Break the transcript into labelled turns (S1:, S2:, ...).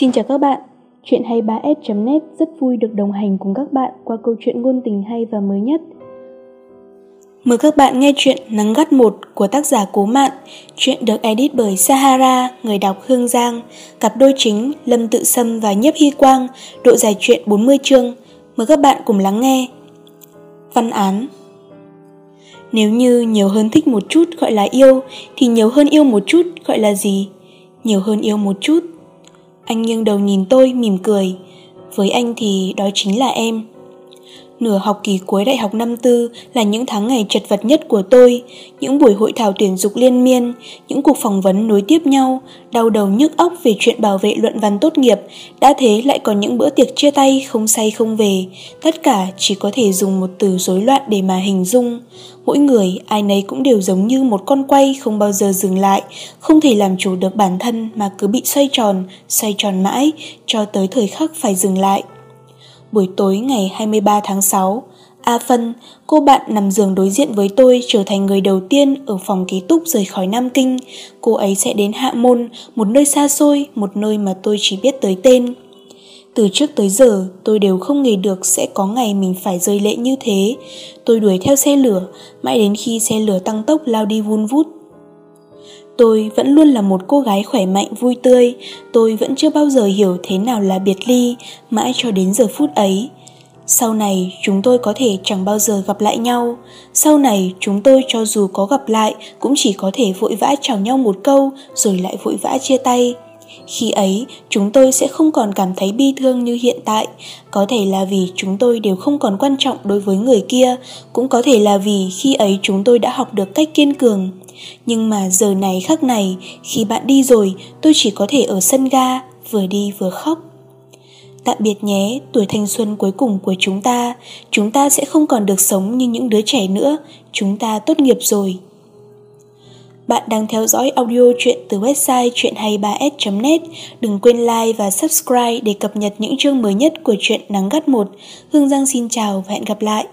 S1: Xin chào các bạn, chuyện 23s.net rất vui được đồng hành cùng các bạn qua câu chuyện ngôn tình hay và mới nhất. Mời các bạn nghe chuyện Nắng gắt một của tác giả Cố Mạn, chuyện được edit bởi Sahara, người đọc Hương Giang, cặp đôi chính Lâm Tự Sâm và nhấp Hy Quang, độ dài truyện 40 chương. Mời các bạn cùng lắng nghe. Văn án Nếu như nhiều hơn thích một chút gọi là yêu, thì nhiều hơn yêu một chút gọi là gì? Nhiều hơn yêu một chút anh nghiêng đầu nhìn tôi mỉm cười. Với anh thì đó chính là em. Nửa học kỳ cuối đại học năm tư là những tháng ngày chật vật nhất của tôi, những buổi hội thảo tuyển dục liên miên, những cuộc phỏng vấn nối tiếp nhau, đau đầu nhức óc về chuyện bảo vệ luận văn tốt nghiệp, đã thế lại còn những bữa tiệc chia tay không say không về, tất cả chỉ có thể dùng một từ rối loạn để mà hình dung. Mỗi người, ai nấy cũng đều giống như một con quay không bao giờ dừng lại, không thể làm chủ được bản thân mà cứ bị xoay tròn, xoay tròn mãi, cho tới thời khắc phải dừng lại. Buổi tối ngày 23 tháng 6, A Phân, cô bạn nằm giường đối diện với tôi trở thành người đầu tiên ở phòng ký túc rời khỏi Nam Kinh. Cô ấy sẽ đến Hạ Môn, một nơi xa xôi, một nơi mà tôi chỉ biết tới tên. Từ trước tới giờ, tôi đều không nghĩ được sẽ có ngày mình phải rơi lệ như thế. Tôi đuổi theo xe lửa, mãi đến khi xe lửa tăng tốc lao đi vun vút. Tôi vẫn luôn là một cô gái khỏe mạnh vui tươi, tôi vẫn chưa bao giờ hiểu thế nào là biệt ly, mãi cho đến giờ phút ấy. Sau này chúng tôi có thể chẳng bao giờ gặp lại nhau, sau này chúng tôi cho dù có gặp lại cũng chỉ có thể vội vã chào nhau một câu rồi lại vội vã chia tay. Khi ấy, chúng tôi sẽ không còn cảm thấy bi thương như hiện tại, có thể là vì chúng tôi đều không còn quan trọng đối với người kia, cũng có thể là vì khi ấy chúng tôi đã học được cách kiên cường. Nhưng mà giờ này khắc này, khi bạn đi rồi, tôi chỉ có thể ở sân ga, vừa đi vừa khóc. Tạm biệt nhé, tuổi thanh xuân cuối cùng của chúng ta, chúng ta sẽ không còn được sống như những đứa trẻ nữa, chúng ta tốt nghiệp rồi. Bạn đang theo dõi audio truyện từ website truyện 23s.net. Đừng quên like và subscribe để cập nhật những chương mới nhất của truyện Nắng Gắt 1. Hương Giang xin chào và hẹn gặp lại.